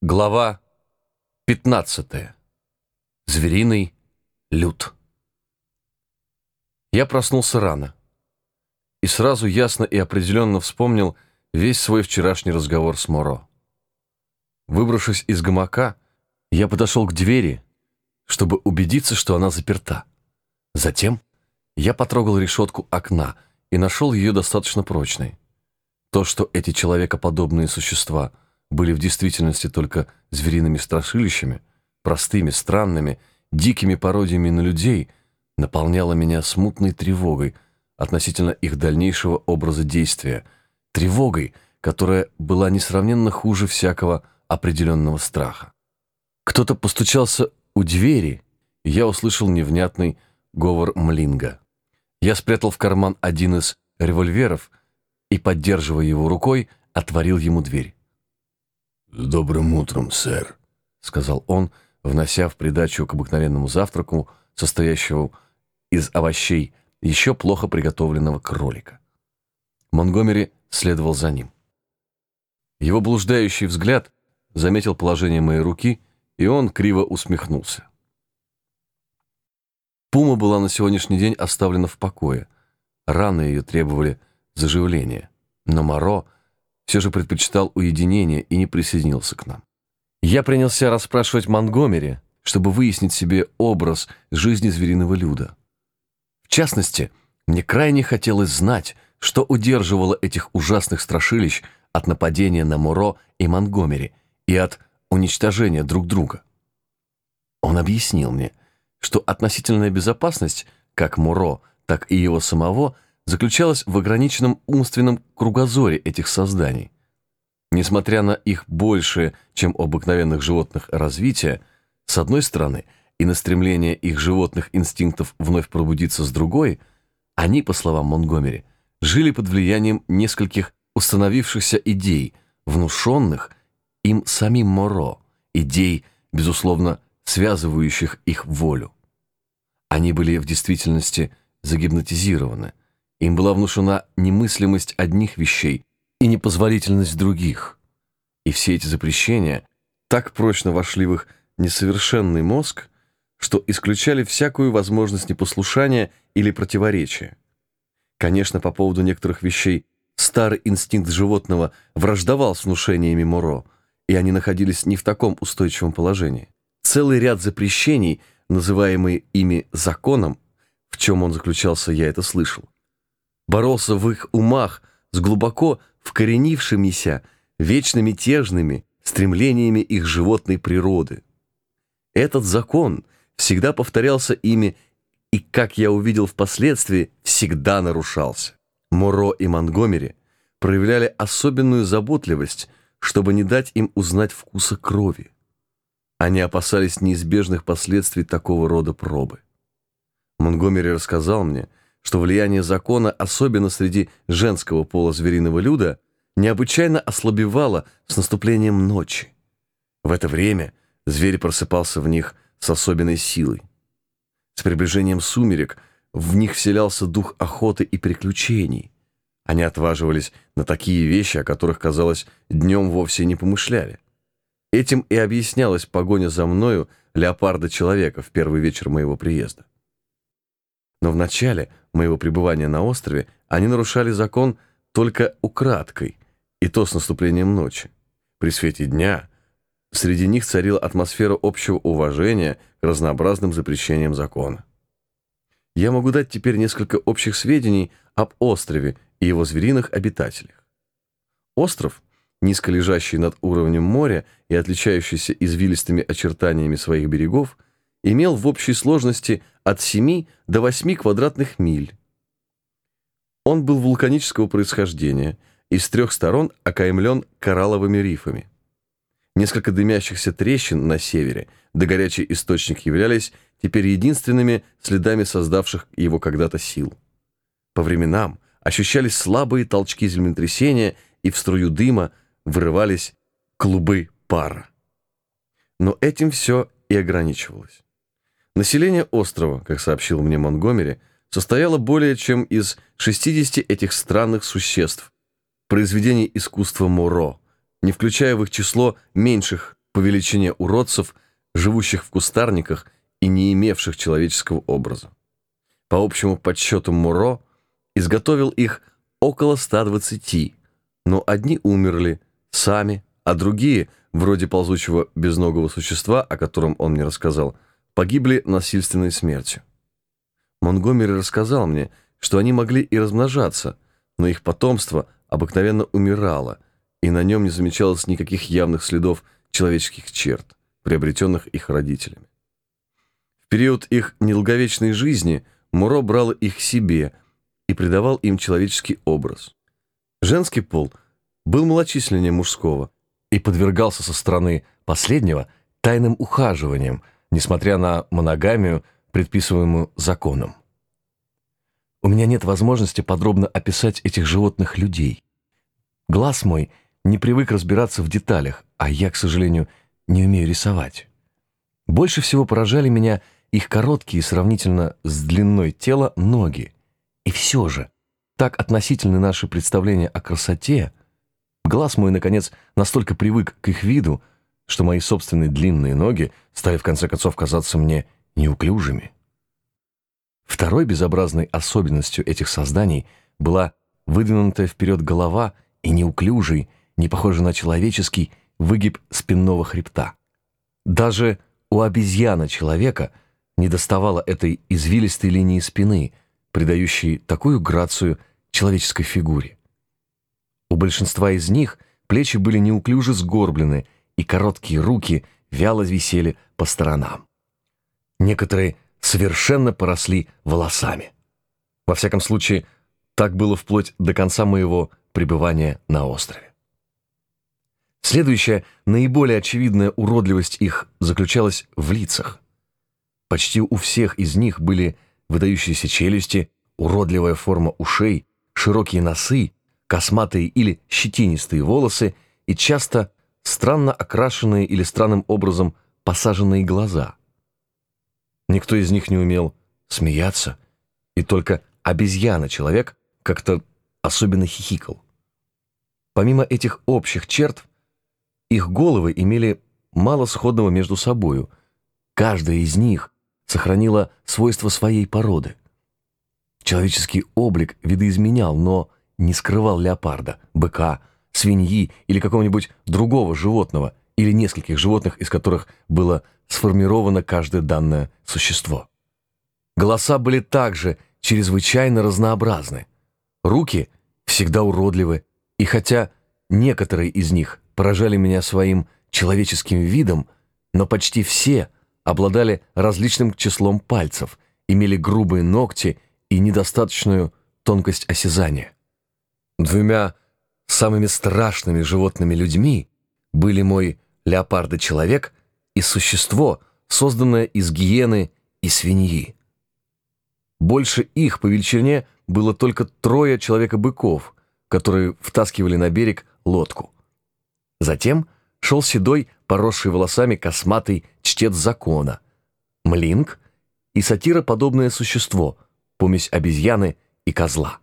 Глава 15. Звериный люд. Я проснулся рано и сразу ясно и определенно вспомнил весь свой вчерашний разговор с Моро. Выбравшись из гамака, я подошел к двери, чтобы убедиться, что она заперта. Затем я потрогал решетку окна и нашел ее достаточно прочной. То, что эти человекоподобные существа — были в действительности только звериными страшилищами, простыми, странными, дикими пародиями на людей, наполняло меня смутной тревогой относительно их дальнейшего образа действия, тревогой, которая была несравненно хуже всякого определенного страха. Кто-то постучался у двери, и я услышал невнятный говор Млинга. Я спрятал в карман один из револьверов и, поддерживая его рукой, отворил ему дверь. «С добрым утром, сэр», — сказал он, внося в придачу к обыкновенному завтраку, состоящему из овощей, еще плохо приготовленного кролика. Монгомери следовал за ним. Его блуждающий взгляд заметил положение моей руки, и он криво усмехнулся. Пума была на сегодняшний день оставлена в покое. Раны ее требовали заживления, но Моро — все же предпочитал уединение и не присоединился к нам. Я принялся расспрашивать Монгомери, чтобы выяснить себе образ жизни звериного люда. В частности, мне крайне хотелось знать, что удерживало этих ужасных страшилищ от нападения на Муро и Монгомери и от уничтожения друг друга. Он объяснил мне, что относительная безопасность как Муро, так и его самого – заключалась в ограниченном умственном кругозоре этих созданий. Несмотря на их большее, чем у обыкновенных животных, развитие, с одной стороны, и на стремление их животных инстинктов вновь пробудиться с другой, они, по словам Монгомери, жили под влиянием нескольких установившихся идей, внушенных им самим Моро, идей, безусловно, связывающих их волю. Они были в действительности загипнотизированы, им была внушена немыслимость одних вещей и непозволительность других. И все эти запрещения так прочно вошли в их несовершенный мозг, что исключали всякую возможность непослушания или противоречия. Конечно, по поводу некоторых вещей старый инстинкт животного враждовал с внушениями Моро, и они находились не в таком устойчивом положении. Целый ряд запрещений, называемый ими законом, в чем он заключался, я это слышал, боролся в их умах с глубоко вкоренившимися, вечно мятежными стремлениями их животной природы. Этот закон всегда повторялся ими и, как я увидел впоследствии, всегда нарушался. Моро и Монгомери проявляли особенную заботливость, чтобы не дать им узнать вкуса крови. Они опасались неизбежных последствий такого рода пробы. Монгомери рассказал мне, что влияние закона, особенно среди женского пола звериного люда, необычайно ослабевало с наступлением ночи. В это время зверь просыпался в них с особенной силой. С приближением сумерек в них вселялся дух охоты и приключений. Они отваживались на такие вещи, о которых, казалось, днем вовсе не помышляли. Этим и объяснялась погоня за мною леопарда-человека в первый вечер моего приезда. Но в начале моего пребывания на острове они нарушали закон только украдкой, и то с наступлением ночи. При свете дня среди них царила атмосфера общего уважения к разнообразным запрещениям закона. Я могу дать теперь несколько общих сведений об острове и его звериных обитателях. Остров, низко лежащий над уровнем моря и отличающийся извилистыми очертаниями своих берегов, имел в общей сложности от 7 до 8 квадратных миль. Он был вулканического происхождения и с трех сторон окаймлен коралловыми рифами. Несколько дымящихся трещин на севере, да горячий источник являлись теперь единственными следами создавших его когда-то сил. По временам ощущались слабые толчки землетрясения, и в струю дыма вырывались клубы пара. Но этим все и ограничивалось. Население острова, как сообщил мне Монгомери, состояло более чем из 60 этих странных существ, произведений искусства Моро, не включая в их число меньших по величине уродцев, живущих в кустарниках и не имевших человеческого образа. По общему подсчету Муро, изготовил их около 120, но одни умерли сами, а другие, вроде ползучего безногого существа, о котором он мне рассказал, погибли насильственной смертью. Монгомери рассказал мне, что они могли и размножаться, но их потомство обыкновенно умирало, и на нем не замечалось никаких явных следов человеческих черт, приобретенных их родителями. В период их недолговечной жизни Муро брал их себе и придавал им человеческий образ. Женский пол был малочисленнее мужского и подвергался со стороны последнего тайным ухаживаниям, несмотря на моногамию, предписываемую законом. У меня нет возможности подробно описать этих животных людей. Глаз мой не привык разбираться в деталях, а я, к сожалению, не умею рисовать. Больше всего поражали меня их короткие сравнительно с длиной тела ноги. И все же, так относительны наши представления о красоте, глаз мой, наконец, настолько привык к их виду, что мои собственные длинные ноги стали в конце концов казаться мне неуклюжими. Второй безобразной особенностью этих созданий была выдвинутая вперед голова и неуклюжий, не похожий на человеческий, выгиб спинного хребта. Даже у обезьяна-человека не доставало этой извилистой линии спины, придающей такую грацию человеческой фигуре. У большинства из них плечи были неуклюже сгорблены, и короткие руки вяло висели по сторонам. Некоторые совершенно поросли волосами. Во всяком случае, так было вплоть до конца моего пребывания на острове. Следующая, наиболее очевидная уродливость их заключалась в лицах. Почти у всех из них были выдающиеся челюсти, уродливая форма ушей, широкие носы, косматые или щетинистые волосы и часто странно окрашенные или странным образом посаженные глаза. Никто из них не умел смеяться, и только обезьяна-человек как-то особенно хихикал. Помимо этих общих черт, их головы имели мало сходного между собою. Каждая из них сохранила свойства своей породы. Человеческий облик видоизменял, но не скрывал леопарда, быка, свиньи или какого-нибудь другого животного, или нескольких животных, из которых было сформировано каждое данное существо. Голоса были также чрезвычайно разнообразны. Руки всегда уродливы, и хотя некоторые из них поражали меня своим человеческим видом, но почти все обладали различным числом пальцев, имели грубые ногти и недостаточную тонкость осязания. Двумя самыми страшными животными людьми были мой леопарда-человек и существо, созданное из гиены и свиньи. Больше их по величине было только трое человека-быков, которые втаскивали на берег лодку. Затем шел седой, поросший волосами косматый чтец закона, млинг и сатироподобное существо, помесь обезьяны и козла.